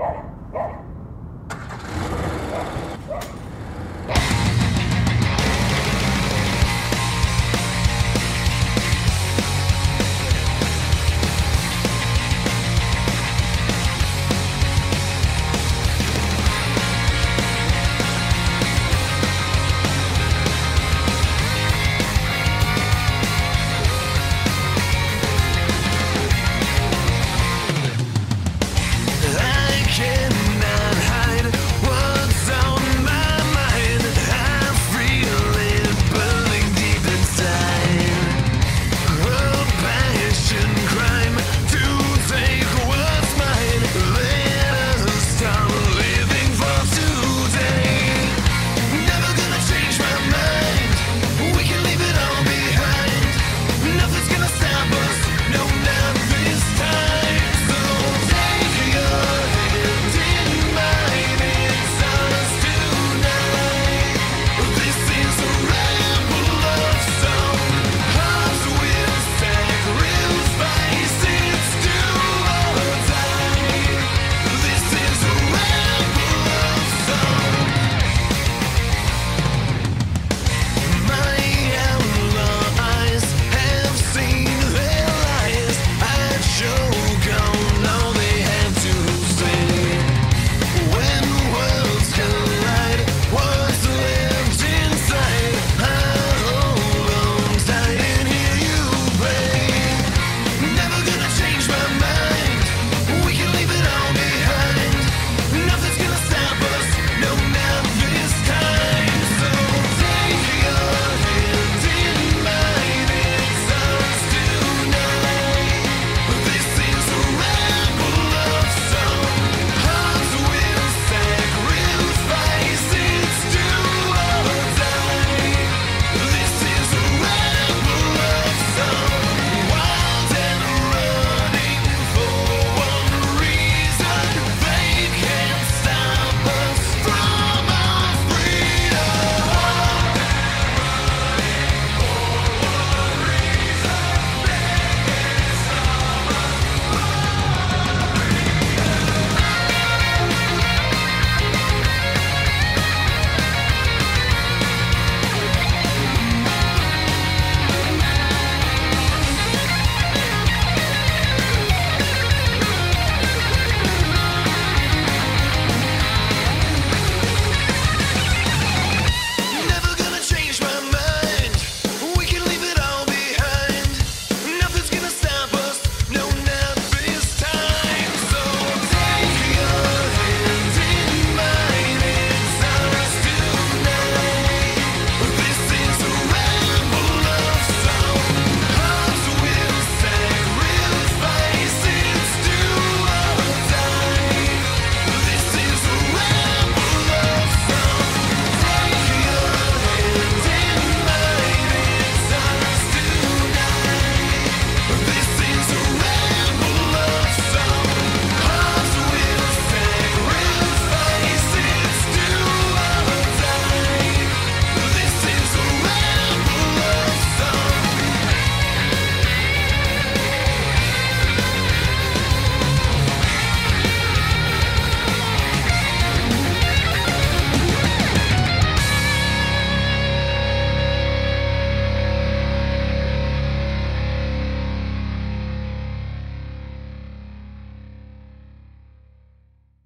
Yeah.